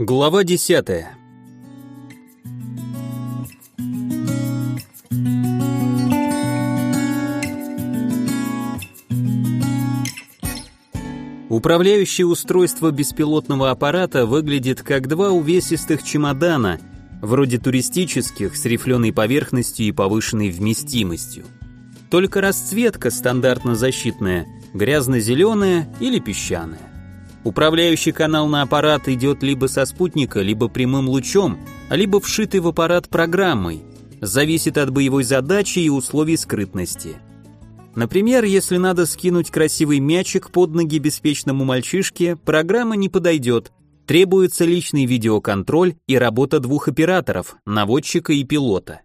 Глава 10. Управляющее устройство беспилотного аппарата выглядит как два увесистых чемодана, вроде туристических, с рифленой поверхностью и повышенной вместимостью. Только расцветка стандартно защитная, грязно-зеленая или песчаная. Управляющий канал на аппарат идет либо со спутника, либо прямым лучом, либо вшитый в аппарат программой. Зависит от боевой задачи и условий скрытности. Например, если надо скинуть красивый мячик под ноги беспечному мальчишке, программа не подойдет. Требуется личный видеоконтроль и работа двух операторов, наводчика и пилота.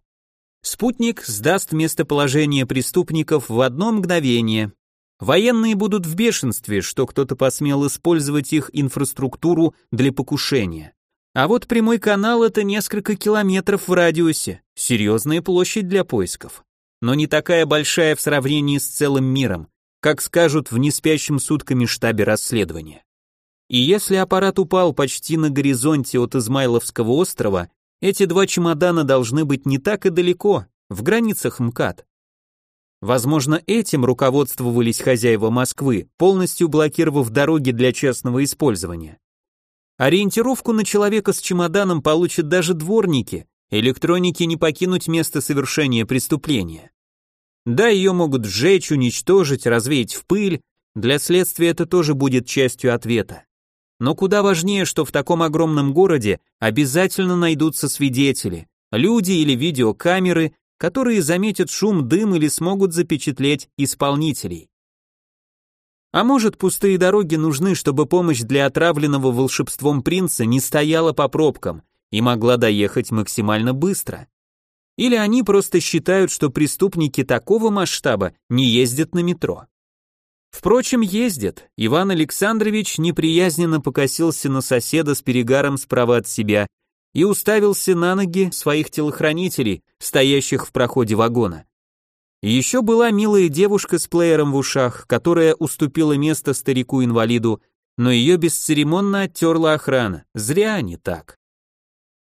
Спутник сдаст местоположение преступников в одно мгновение, Военные будут в бешенстве, что кто-то посмел использовать их инфраструктуру для покушения. А вот прямой канал это несколько километров в радиусе, серьезная площадь для поисков. Но не такая большая в сравнении с целым миром, как скажут в неспящем сутками штабе расследования. И если аппарат упал почти на горизонте от Измайловского острова, эти два чемодана должны быть не так и далеко, в границах МКАД. Возможно, этим руководствовались хозяева Москвы, полностью блокировав дороги для частного использования. Ориентировку на человека с чемоданом получат даже дворники, электроники не покинуть место совершения преступления. Да, ее могут сжечь, уничтожить, развеять в пыль, для следствия это тоже будет частью ответа. Но куда важнее, что в таком огромном городе обязательно найдутся свидетели, люди или видеокамеры, которые заметят шум, дым или смогут запечатлеть исполнителей. А может, пустые дороги нужны, чтобы помощь для отравленного волшебством принца не стояла по пробкам и могла доехать максимально быстро? Или они просто считают, что преступники такого масштаба не ездят на метро? Впрочем, ездят. Иван Александрович неприязненно покосился на соседа с перегаром справа от себя и уставился на ноги своих телохранителей, стоящих в проходе вагона. Еще была милая девушка с плеером в ушах, которая уступила место старику-инвалиду, но ее бесцеремонно оттерла охрана. Зря они так.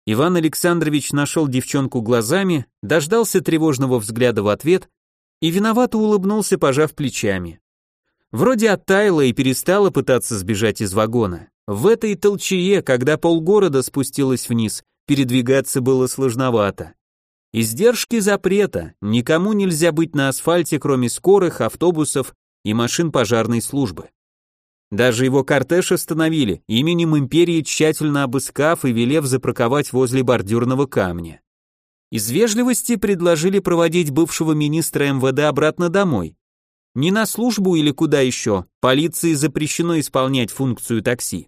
Иван Александрович нашел девчонку глазами, дождался тревожного взгляда в ответ и виновато улыбнулся, пожав плечами. Вроде оттаяла и перестала пытаться сбежать из вагона. В этой толчее, когда полгорода спустилось вниз, передвигаться было сложновато. Издержки запрета, никому нельзя быть на асфальте, кроме скорых, автобусов и машин пожарной службы. Даже его кортеж остановили, именем империи тщательно обыскав и велев запарковать возле бордюрного камня. Из вежливости предложили проводить бывшего министра МВД обратно домой. Не на службу или куда еще, полиции запрещено исполнять функцию такси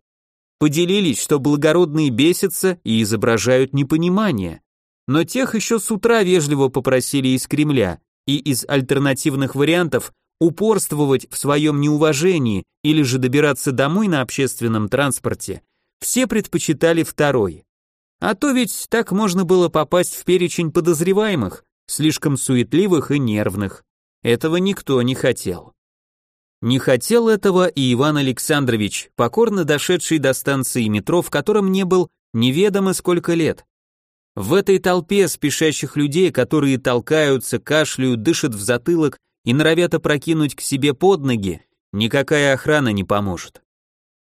поделились, что благородные бесятся и изображают непонимание. Но тех еще с утра вежливо попросили из Кремля и из альтернативных вариантов упорствовать в своем неуважении или же добираться домой на общественном транспорте, все предпочитали второй. А то ведь так можно было попасть в перечень подозреваемых, слишком суетливых и нервных. Этого никто не хотел. Не хотел этого и Иван Александрович, покорно дошедший до станции метро, в котором не был неведомо сколько лет. В этой толпе спешащих людей, которые толкаются, кашляют, дышат в затылок и норовят опрокинуть к себе под ноги, никакая охрана не поможет.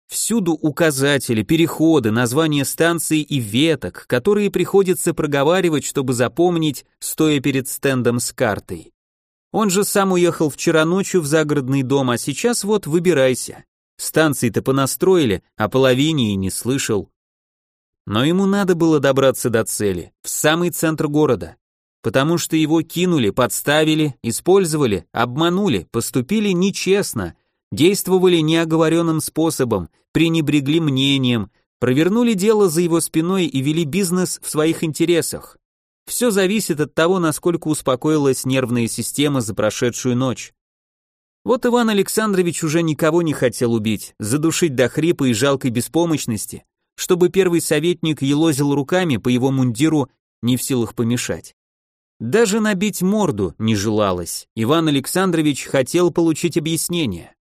Всюду указатели, переходы, названия станций и веток, которые приходится проговаривать, чтобы запомнить, стоя перед стендом с картой. Он же сам уехал вчера ночью в загородный дом, а сейчас вот выбирайся. Станции-то понастроили, а половине и не слышал. Но ему надо было добраться до цели, в самый центр города. Потому что его кинули, подставили, использовали, обманули, поступили нечестно, действовали неоговоренным способом, пренебрегли мнением, провернули дело за его спиной и вели бизнес в своих интересах. Все зависит от того, насколько успокоилась нервная система за прошедшую ночь. Вот Иван Александрович уже никого не хотел убить, задушить до хрипа и жалкой беспомощности, чтобы первый советник елозил руками по его мундиру, не в силах помешать. Даже набить морду не желалось. Иван Александрович хотел получить объяснение.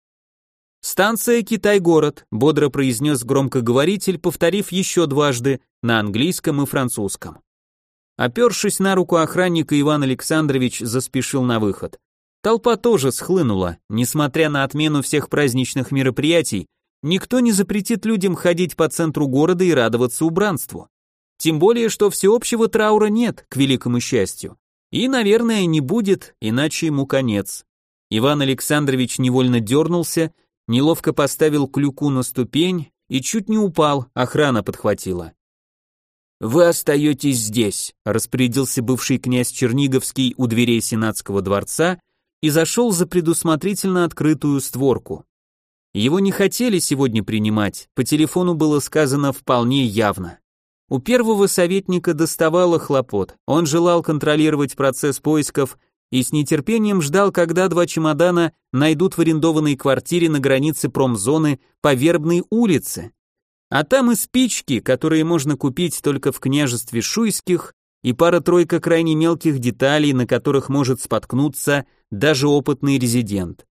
«Станция Китай-город», — бодро произнес громкоговоритель, повторив еще дважды на английском и французском. Опершись на руку охранника, Иван Александрович заспешил на выход. Толпа тоже схлынула, несмотря на отмену всех праздничных мероприятий, никто не запретит людям ходить по центру города и радоваться убранству. Тем более, что всеобщего траура нет, к великому счастью. И, наверное, не будет, иначе ему конец. Иван Александрович невольно дернулся, неловко поставил клюку на ступень и чуть не упал, охрана подхватила. «Вы остаетесь здесь», — распорядился бывший князь Черниговский у дверей Сенатского дворца и зашел за предусмотрительно открытую створку. Его не хотели сегодня принимать, по телефону было сказано вполне явно. У первого советника доставало хлопот, он желал контролировать процесс поисков и с нетерпением ждал, когда два чемодана найдут в арендованной квартире на границе промзоны по Вербной улице. А там и спички, которые можно купить только в княжестве Шуйских, и пара-тройка крайне мелких деталей, на которых может споткнуться даже опытный резидент.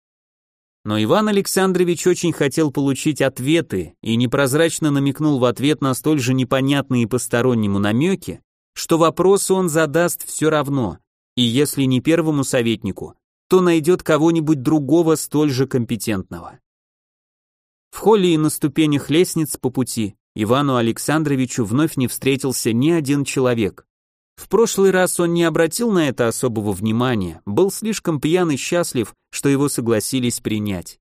Но Иван Александрович очень хотел получить ответы и непрозрачно намекнул в ответ на столь же непонятные постороннему намеки, что вопросы он задаст все равно, и если не первому советнику, то найдет кого-нибудь другого столь же компетентного. В холле и на ступенях лестниц по пути Ивану Александровичу вновь не встретился ни один человек. В прошлый раз он не обратил на это особого внимания, был слишком пьян и счастлив, что его согласились принять.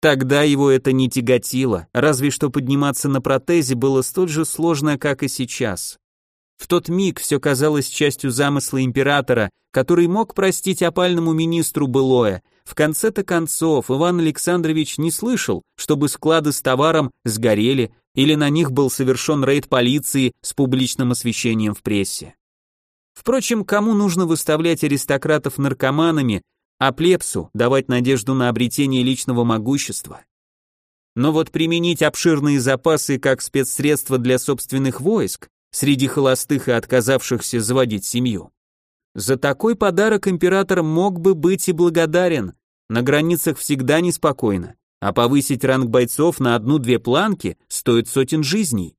Тогда его это не тяготило, разве что подниматься на протезе было столь же сложно, как и сейчас. В тот миг все казалось частью замысла императора, который мог простить опальному министру былое. В конце-то концов Иван Александрович не слышал, чтобы склады с товаром сгорели или на них был совершен рейд полиции с публичным освещением в прессе. Впрочем, кому нужно выставлять аристократов наркоманами, а плебсу давать надежду на обретение личного могущества? Но вот применить обширные запасы как спецсредство для собственных войск среди холостых и отказавшихся заводить семью. За такой подарок император мог бы быть и благодарен. На границах всегда неспокойно, а повысить ранг бойцов на одну-две планки стоит сотен жизней.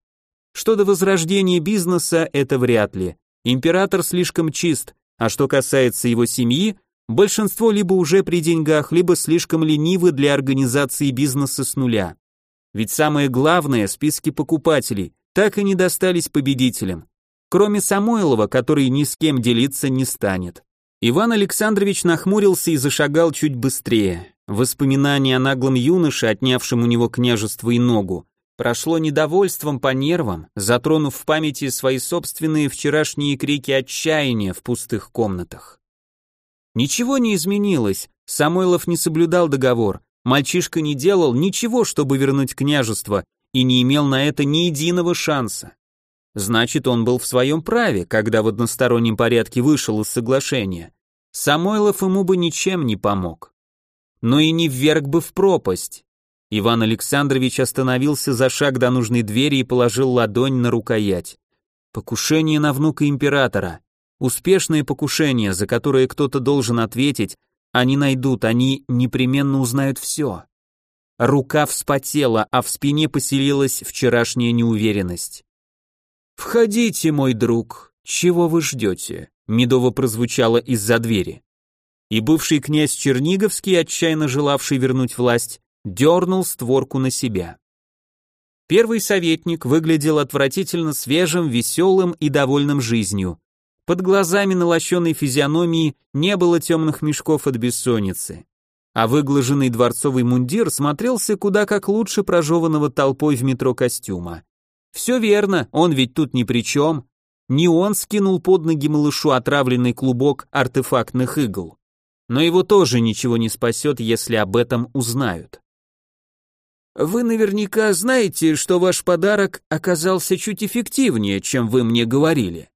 Что до возрождения бизнеса, это вряд ли. Император слишком чист, а что касается его семьи, большинство либо уже при деньгах, либо слишком ленивы для организации бизнеса с нуля. Ведь самое главное, списки покупателей, так и не достались победителям. Кроме Самойлова, который ни с кем делиться не станет. Иван Александрович нахмурился и зашагал чуть быстрее. Воспоминание о наглом юноше, отнявшем у него княжество и ногу, прошло недовольством по нервам, затронув в памяти свои собственные вчерашние крики отчаяния в пустых комнатах. Ничего не изменилось, Самойлов не соблюдал договор, мальчишка не делал ничего, чтобы вернуть княжество, и не имел на это ни единого шанса. Значит, он был в своем праве, когда в одностороннем порядке вышел из соглашения. Самойлов ему бы ничем не помог. Но и не вверг бы в пропасть. Иван Александрович остановился за шаг до нужной двери и положил ладонь на рукоять. Покушение на внука императора. Успешное покушение, за которое кто-то должен ответить, они найдут, они непременно узнают все. Рука вспотела, а в спине поселилась вчерашняя неуверенность. «Входите, мой друг, чего вы ждете?» Медово прозвучало из-за двери. И бывший князь Черниговский, отчаянно желавший вернуть власть, дернул створку на себя. Первый советник выглядел отвратительно свежим, веселым и довольным жизнью. Под глазами на лощеной физиономии не было темных мешков от бессонницы, а выглаженный дворцовый мундир смотрелся куда как лучше прожеванного толпой в метро костюма. Все верно, он ведь тут ни при чем. Не он скинул под ноги малышу отравленный клубок артефактных игл. Но его тоже ничего не спасет, если об этом узнают. Вы наверняка знаете, что ваш подарок оказался чуть эффективнее, чем вы мне говорили.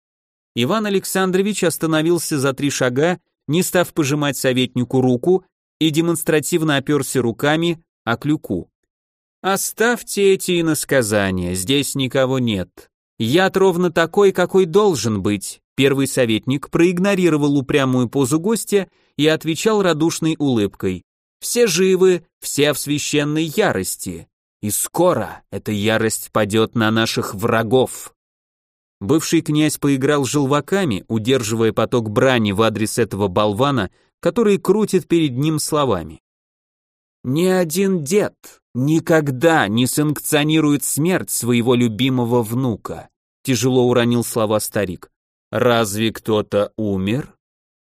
Иван Александрович остановился за три шага, не став пожимать советнику руку, и демонстративно оперся руками о клюку. «Оставьте эти иносказания, здесь никого нет. Яд ровно такой, какой должен быть». Первый советник проигнорировал упрямую позу гостя и отвечал радушной улыбкой. Все живы, все в священной ярости. И скоро эта ярость падет на наших врагов. Бывший князь поиграл желваками, удерживая поток брани в адрес этого болвана, который крутит перед ним словами. Ни один дед никогда не санкционирует смерть своего любимого внука, тяжело уронил слова старик. Разве кто-то умер?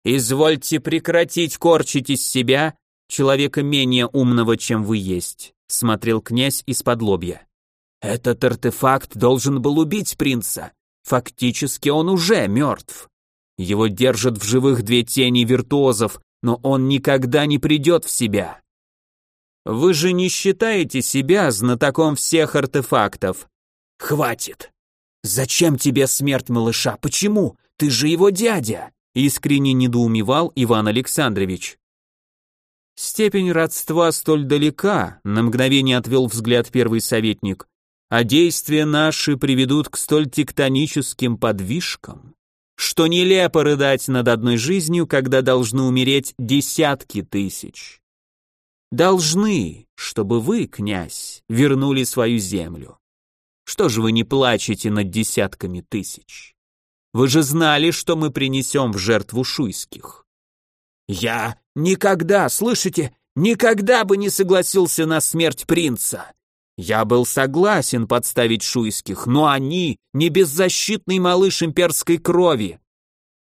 Извольте прекратить корчить из себя человека менее умного, чем вы есть, смотрел князь из-под лобья. Этот артефакт должен был убить принца. Фактически он уже мертв. Его держат в живых две тени виртуозов, но он никогда не придет в себя. Вы же не считаете себя знатоком всех артефактов? Хватит. Зачем тебе смерть малыша? Почему? Ты же его дядя. Искренне недоумевал Иван Александрович. Степень родства столь далека, на мгновение отвел взгляд первый советник, а действия наши приведут к столь тектоническим подвижкам, что нелепо рыдать над одной жизнью, когда должны умереть десятки тысяч. Должны, чтобы вы, князь, вернули свою землю. Что же вы не плачете над десятками тысяч? Вы же знали, что мы принесем в жертву шуйских. Я никогда, слышите, никогда бы не согласился на смерть принца. Я был согласен подставить шуйских, но они не беззащитный малыш имперской крови.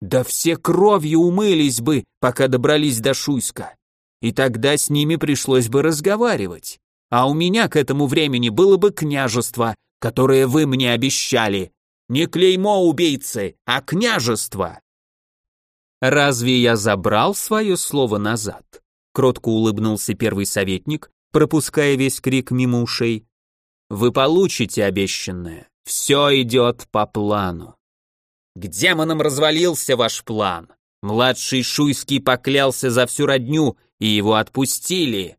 Да все кровью умылись бы, пока добрались до Шуйска и тогда с ними пришлось бы разговаривать. А у меня к этому времени было бы княжество, которое вы мне обещали. Не клеймо убийцы, а княжество. Разве я забрал свое слово назад? Кротко улыбнулся первый советник, пропуская весь крик мимо ушей. Вы получите обещанное. Все идет по плану. К демонам развалился ваш план. Младший Шуйский поклялся за всю родню и его отпустили.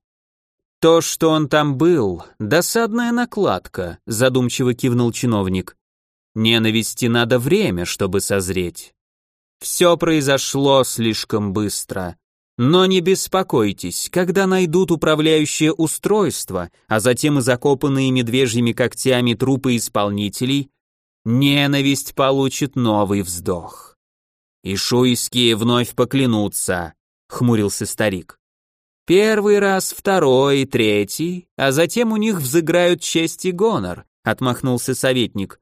То, что он там был, досадная накладка, задумчиво кивнул чиновник. Ненависти надо время, чтобы созреть. Все произошло слишком быстро. Но не беспокойтесь, когда найдут управляющее устройство, а затем и закопанные медвежьими когтями трупы исполнителей, ненависть получит новый вздох. И шуйские вновь поклянутся, хмурился старик. Первый раз, второй, третий, а затем у них взыграют честь и гонор, отмахнулся советник.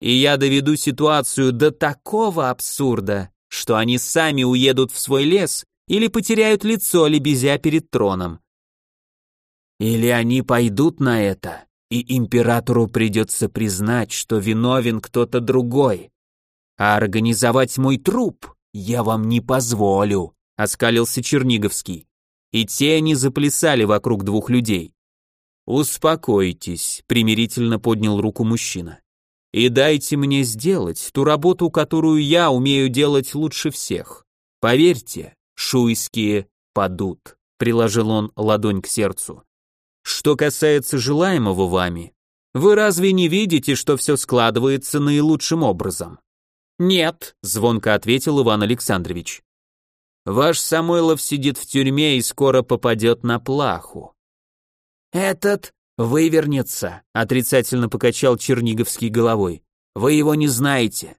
И я доведу ситуацию до такого абсурда, что они сами уедут в свой лес или потеряют лицо, лебезя перед троном. Или они пойдут на это, и императору придется признать, что виновен кто-то другой. А организовать мой труп я вам не позволю, оскалился Черниговский и тени заплясали вокруг двух людей. «Успокойтесь», — примирительно поднял руку мужчина. «И дайте мне сделать ту работу, которую я умею делать лучше всех. Поверьте, шуйские падут», — приложил он ладонь к сердцу. «Что касается желаемого вами, вы разве не видите, что все складывается наилучшим образом?» «Нет», — звонко ответил Иван Александрович. Ваш Самойлов сидит в тюрьме и скоро попадет на плаху. Этот вывернется, отрицательно покачал Черниговский головой. Вы его не знаете.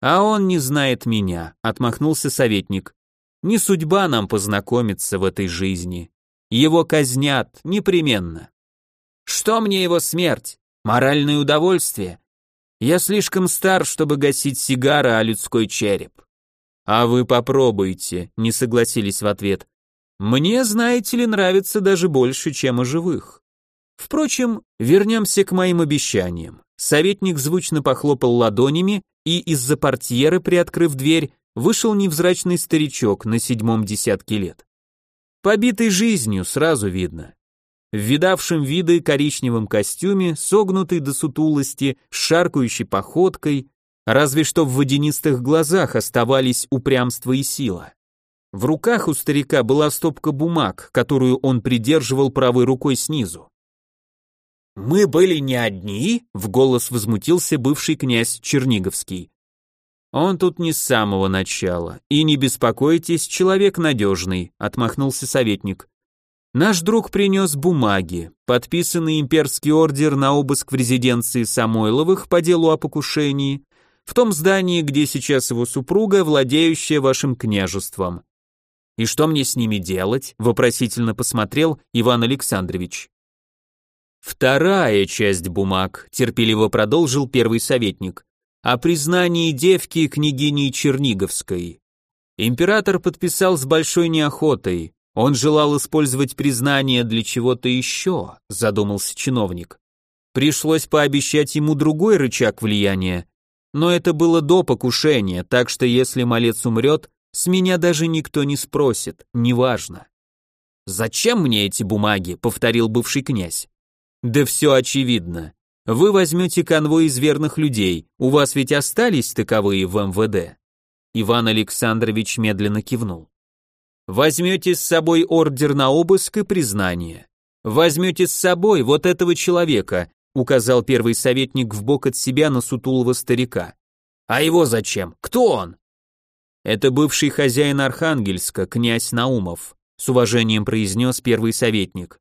А он не знает меня, отмахнулся советник. Не судьба нам познакомиться в этой жизни. Его казнят непременно. Что мне его смерть? Моральное удовольствие? Я слишком стар, чтобы гасить сигары о людской череп. «А вы попробуйте», — не согласились в ответ. «Мне, знаете ли, нравится даже больше, чем о живых». Впрочем, вернемся к моим обещаниям. Советник звучно похлопал ладонями, и из-за портьеры, приоткрыв дверь, вышел невзрачный старичок на седьмом десятке лет. Побитый жизнью, сразу видно. В видавшем виды коричневом костюме, согнутый до сутулости, с шаркающей походкой, Разве что в водянистых глазах оставались упрямство и сила. В руках у старика была стопка бумаг, которую он придерживал правой рукой снизу. «Мы были не одни?» — в голос возмутился бывший князь Черниговский. «Он тут не с самого начала. И не беспокойтесь, человек надежный», — отмахнулся советник. Наш друг принес бумаги, подписанный имперский ордер на обыск в резиденции Самойловых по делу о покушении, в том здании, где сейчас его супруга, владеющая вашим княжеством. И что мне с ними делать? вопросительно посмотрел Иван Александрович. Вторая часть бумаг, терпеливо продолжил первый советник, о признании девки княгини Черниговской. Император подписал с большой неохотой, он желал использовать признание для чего-то еще, задумался чиновник. Пришлось пообещать ему другой рычаг влияния. Но это было до покушения, так что если малец умрет, с меня даже никто не спросит, неважно. «Зачем мне эти бумаги?» — повторил бывший князь. «Да все очевидно. Вы возьмете конвой из верных людей, у вас ведь остались таковые в МВД?» Иван Александрович медленно кивнул. Возьмете с собой ордер на обыск и признание. Возьмете с собой вот этого человека, указал первый советник в бок от себя на сутулого старика. А его зачем? Кто он? Это бывший хозяин Архангельска, князь Наумов, с уважением произнес первый советник.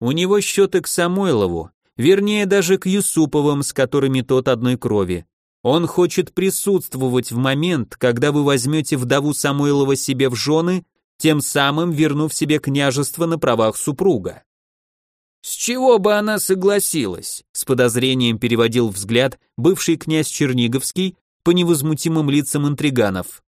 У него счеты к Самойлову, вернее даже к Юсуповым, с которыми тот одной крови. Он хочет присутствовать в момент, когда вы возьмете вдову Самойлова себе в жены тем самым вернув себе княжество на правах супруга. С чего бы она согласилась? С подозрением переводил взгляд бывший князь Черниговский по невозмутимым лицам интриганов.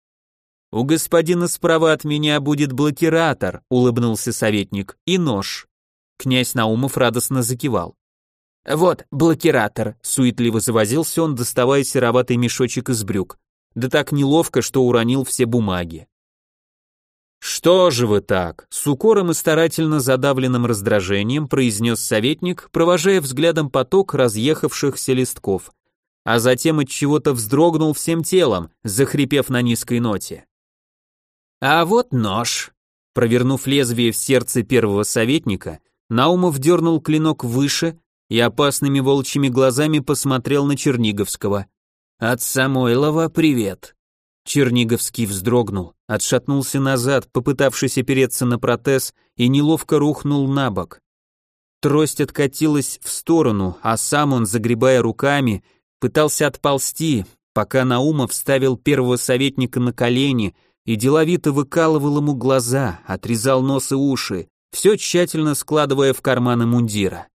У господина справа от меня будет блокиратор, улыбнулся советник, и нож. Князь Наумов радостно закивал. Вот, блокиратор, суетливо завозился он, доставая сероватый мешочек из брюк. Да так неловко, что уронил все бумаги. «Что же вы так?» — с укором и старательно задавленным раздражением произнес советник, провожая взглядом поток разъехавшихся листков, а затем от чего-то вздрогнул всем телом, захрипев на низкой ноте. «А вот нож!» Провернув лезвие в сердце первого советника, Наумов дернул клинок выше и опасными волчьими глазами посмотрел на Черниговского. «От Самойлова привет!» Черниговский вздрогнул, отшатнулся назад, попытавшись опереться на протез, и неловко рухнул на бок. Трость откатилась в сторону, а сам он, загребая руками, пытался отползти, пока Наумов вставил первого советника на колени и деловито выкалывал ему глаза, отрезал нос и уши, все тщательно складывая в карманы мундира.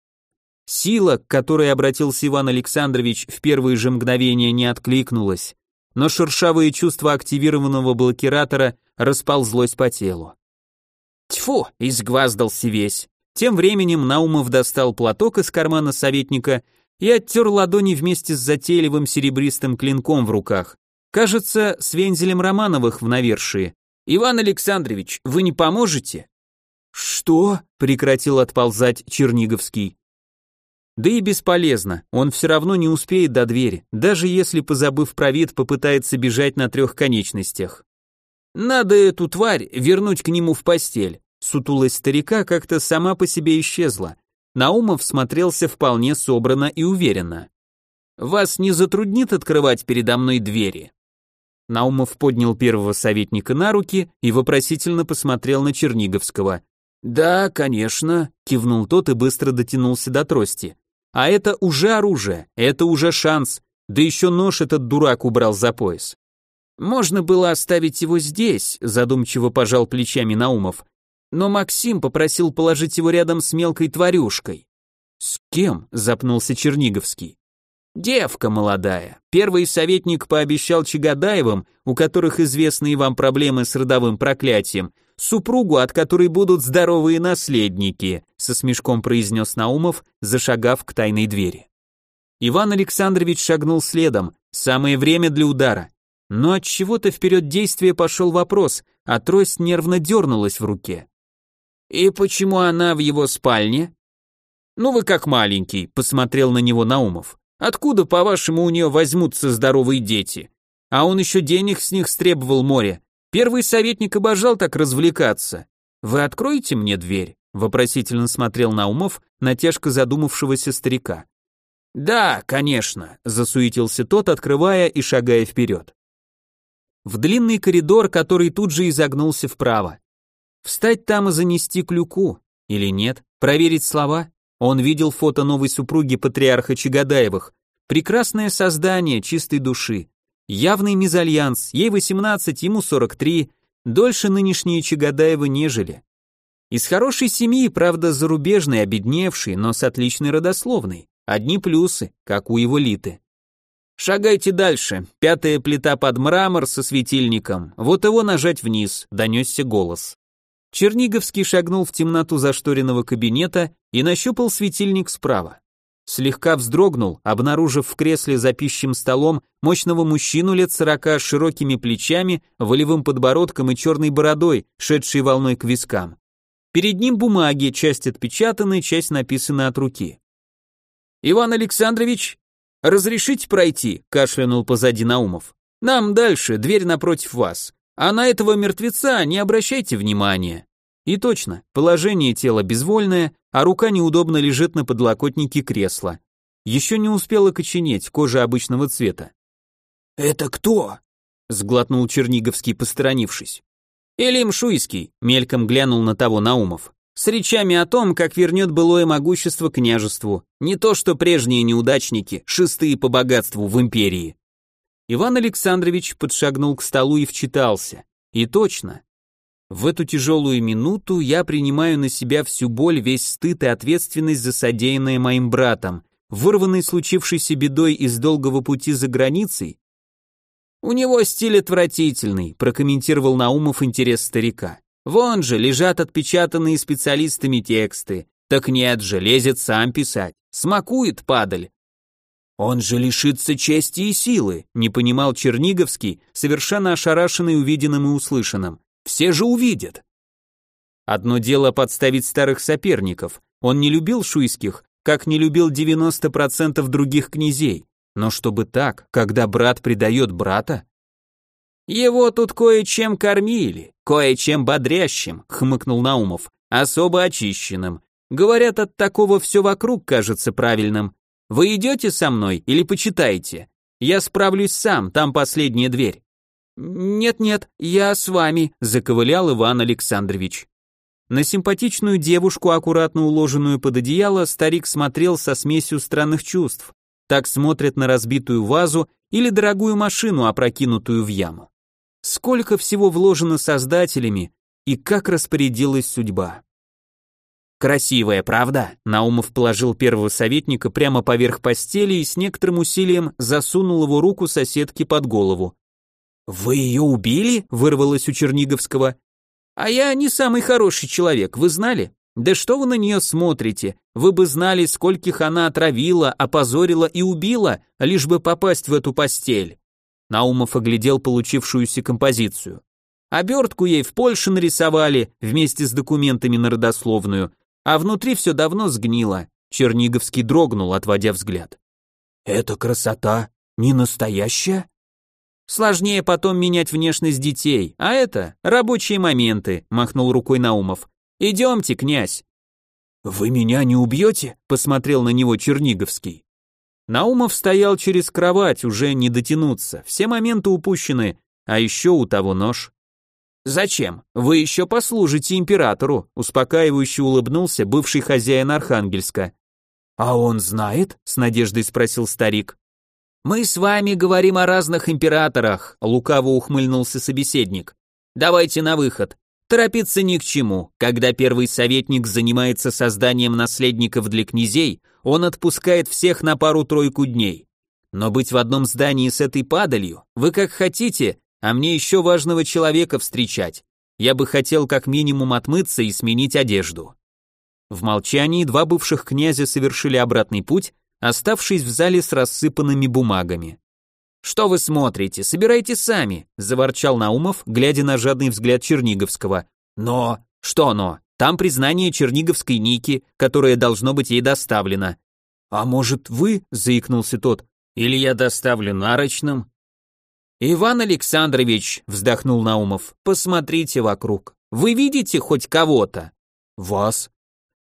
Сила, к которой обратился Иван Александрович, в первые же мгновения не откликнулась, но шершавое чувство активированного блокиратора расползлось по телу. Тьфу, изгваздался весь. Тем временем Наумов достал платок из кармана советника и оттер ладони вместе с затейливым серебристым клинком в руках. Кажется, с вензелем Романовых в навершии. «Иван Александрович, вы не поможете?» «Что?» — прекратил отползать Черниговский. Да и бесполезно, он все равно не успеет до двери, даже если, позабыв про вид, попытается бежать на трех конечностях. Надо эту тварь вернуть к нему в постель. Сутулость старика как-то сама по себе исчезла. Наумов смотрелся вполне собрано и уверенно. «Вас не затруднит открывать передо мной двери?» Наумов поднял первого советника на руки и вопросительно посмотрел на Черниговского. «Да, конечно», — кивнул тот и быстро дотянулся до трости. А это уже оружие, это уже шанс, да еще нож этот дурак убрал за пояс. Можно было оставить его здесь, задумчиво пожал плечами Наумов, но Максим попросил положить его рядом с мелкой тварюшкой. С кем? запнулся Черниговский. Девка молодая. Первый советник пообещал Чагадаевым, у которых известные вам проблемы с родовым проклятием, супругу, от которой будут здоровые наследники, со смешком произнес Наумов, зашагав к тайной двери. Иван Александрович шагнул следом, самое время для удара. Но от чего-то вперед действия пошел вопрос, а трость нервно дернулась в руке. И почему она в его спальне? Ну вы как маленький, посмотрел на него Наумов. Откуда, по-вашему, у нее возьмутся здоровые дети? А он еще денег с них стребовал море, Первый советник обожал так развлекаться. Вы откроете мне дверь? Вопросительно смотрел Наумов на тяжко задумавшегося старика. Да, конечно, засуетился тот, открывая и шагая вперед. В длинный коридор, который тут же изогнулся вправо. Встать там и занести клюку. Или нет? Проверить слова? Он видел фото новой супруги патриарха Чагадаевых. Прекрасное создание чистой души. Явный мезальянс, ей 18, ему 43, дольше нынешние Чагадаевы не жили. Из хорошей семьи, правда, зарубежной, обедневшей, но с отличной родословной. Одни плюсы, как у его литы. «Шагайте дальше. Пятая плита под мрамор со светильником. Вот его нажать вниз», — донесся голос. Черниговский шагнул в темноту зашторенного кабинета и нащупал светильник справа. Слегка вздрогнул, обнаружив в кресле за пищим столом мощного мужчину лет сорока с широкими плечами, волевым подбородком и черной бородой, шедшей волной к вискам. Перед ним бумаги, часть отпечатаны, часть написана от руки. «Иван Александрович, разрешите пройти?» – кашлянул позади Наумов. «Нам дальше, дверь напротив вас. А на этого мертвеца не обращайте внимания». И точно, положение тела безвольное, а рука неудобно лежит на подлокотнике кресла. Еще не успела коченеть, кожа обычного цвета. «Это кто?» — сглотнул Черниговский, посторонившись. Элим Шуйский мельком глянул на того Наумов. С речами о том, как вернет былое могущество княжеству, не то что прежние неудачники, шестые по богатству в империи. Иван Александрович подшагнул к столу и вчитался. И точно. В эту тяжелую минуту я принимаю на себя всю боль, весь стыд и ответственность за содеянное моим братом, вырванный случившейся бедой из долгого пути за границей, «У него стиль отвратительный», прокомментировал Наумов интерес старика. «Вон же лежат отпечатанные специалистами тексты. Так нет же, лезет сам писать. Смакует падаль». «Он же лишится чести и силы», не понимал Черниговский, совершенно ошарашенный увиденным и услышанным. «Все же увидят». Одно дело подставить старых соперников. Он не любил шуйских, как не любил 90% других князей. Но чтобы так, когда брат предает брата? Его тут кое-чем кормили, кое-чем бодрящим, хмыкнул Наумов, особо очищенным. Говорят, от такого все вокруг кажется правильным. Вы идете со мной или почитаете? Я справлюсь сам, там последняя дверь. Нет-нет, я с вами, заковылял Иван Александрович. На симпатичную девушку, аккуратно уложенную под одеяло, старик смотрел со смесью странных чувств так смотрят на разбитую вазу или дорогую машину, опрокинутую в яму. Сколько всего вложено создателями и как распорядилась судьба. Красивая, правда? Наумов положил первого советника прямо поверх постели и с некоторым усилием засунул его руку соседке под голову. «Вы ее убили?» — вырвалось у Черниговского. «А я не самый хороший человек, вы знали? Да что вы на нее смотрите? Вы бы знали, скольких она отравила, опозорила и убила, лишь бы попасть в эту постель. Наумов оглядел получившуюся композицию. Обертку ей в Польше нарисовали вместе с документами на родословную, а внутри все давно сгнило. Черниговский дрогнул, отводя взгляд. «Это красота не настоящая?» «Сложнее потом менять внешность детей, а это рабочие моменты», махнул рукой Наумов. «Идемте, князь». «Вы меня не убьете?» — посмотрел на него Черниговский. Наумов стоял через кровать, уже не дотянуться, все моменты упущены, а еще у того нож. «Зачем? Вы еще послужите императору», — успокаивающе улыбнулся бывший хозяин Архангельска. «А он знает?» — с надеждой спросил старик. «Мы с вами говорим о разных императорах», — лукаво ухмыльнулся собеседник. «Давайте на выход. Торопиться ни к чему. Когда первый советник занимается созданием наследников для князей, он отпускает всех на пару-тройку дней. Но быть в одном здании с этой падалью, вы как хотите, а мне еще важного человека встречать. Я бы хотел как минимум отмыться и сменить одежду. В молчании два бывших князя совершили обратный путь, оставшись в зале с рассыпанными бумагами. «Что вы смотрите? Собирайте сами», — заворчал Наумов, глядя на жадный взгляд Черниговского. «Но...» «Что но? Там признание Черниговской Ники, которое должно быть ей доставлено». «А может, вы?» — заикнулся тот. «Или я доставлю нарочным?» «Иван Александрович», — вздохнул Наумов, — «посмотрите вокруг. Вы видите хоть кого-то?» «Вас».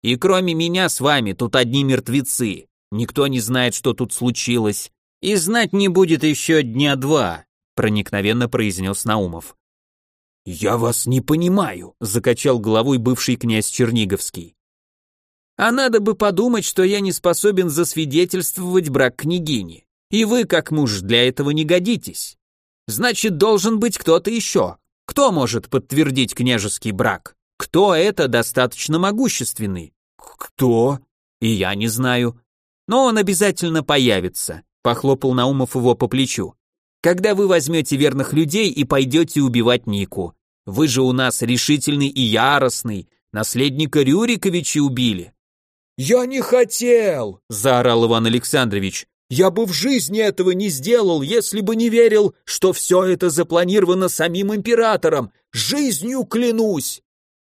«И кроме меня с вами тут одни мертвецы. Никто не знает, что тут случилось. «И знать не будет еще дня два», — проникновенно произнес Наумов. «Я вас не понимаю», — закачал головой бывший князь Черниговский. А надо бы подумать, что я не способен засвидетельствовать брак княгини. И вы, как муж, для этого не годитесь. Значит, должен быть кто-то еще. Кто может подтвердить княжеский брак? Кто это достаточно могущественный? Кто? И я не знаю. Но он обязательно появится, похлопал Наумов его по плечу. Когда вы возьмете верных людей и пойдете убивать Нику. Вы же у нас решительный и яростный, наследника Рюриковича убили. Я не хотел, заорал Иван Александрович. Я бы в жизни этого не сделал, если бы не верил, что все это запланировано самим императором. Жизнью клянусь.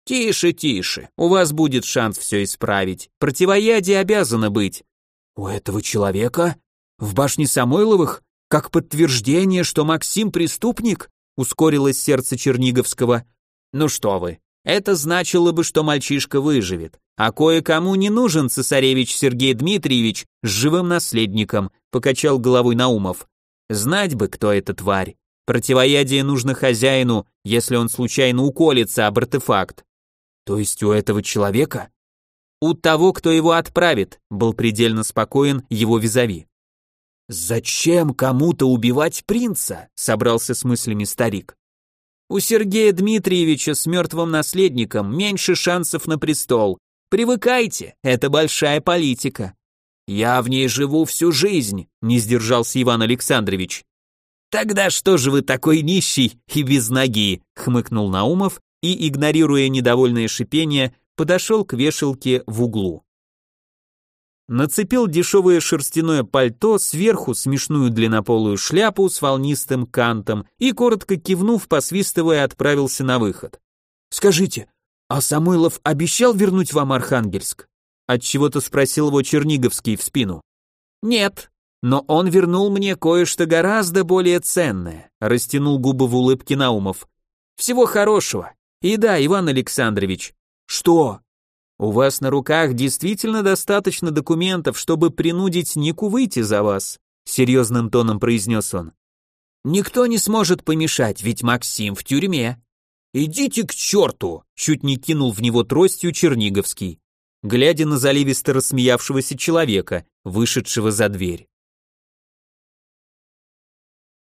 Тише, тише. У вас будет шанс все исправить. Противоядие обязано быть. У этого человека в башне Самойловых как подтверждение, что Максим преступник, ускорилось сердце Черниговского. Ну что вы? Это значило бы, что мальчишка выживет. А кое-кому не нужен цесаревич Сергей Дмитриевич с живым наследником, покачал головой Наумов. Знать бы, кто эта тварь. Противоядие нужно хозяину, если он случайно уколется об артефакт. То есть у этого человека? У того, кто его отправит, был предельно спокоен его визави. Зачем кому-то убивать принца? собрался с мыслями старик. У Сергея Дмитриевича с мертвым наследником меньше шансов на престол, Привыкайте, это большая политика. Я в ней живу всю жизнь, не сдержался Иван Александрович. Тогда что же вы такой нищий и без ноги, хмыкнул Наумов и, игнорируя недовольное шипение, подошел к вешалке в углу. Нацепил дешевое шерстяное пальто, сверху смешную длиннополую шляпу с волнистым кантом и, коротко кивнув, посвистывая, отправился на выход. «Скажите, «А Самойлов обещал вернуть вам Архангельск?» Отчего-то спросил его Черниговский в спину. «Нет, но он вернул мне кое-что гораздо более ценное», растянул губы в улыбке Наумов. «Всего хорошего. И да, Иван Александрович». «Что?» «У вас на руках действительно достаточно документов, чтобы принудить Нику выйти за вас», серьезным тоном произнес он. «Никто не сможет помешать, ведь Максим в тюрьме. «Идите к черту!» — чуть не кинул в него тростью Черниговский, глядя на заливисто рассмеявшегося человека, вышедшего за дверь.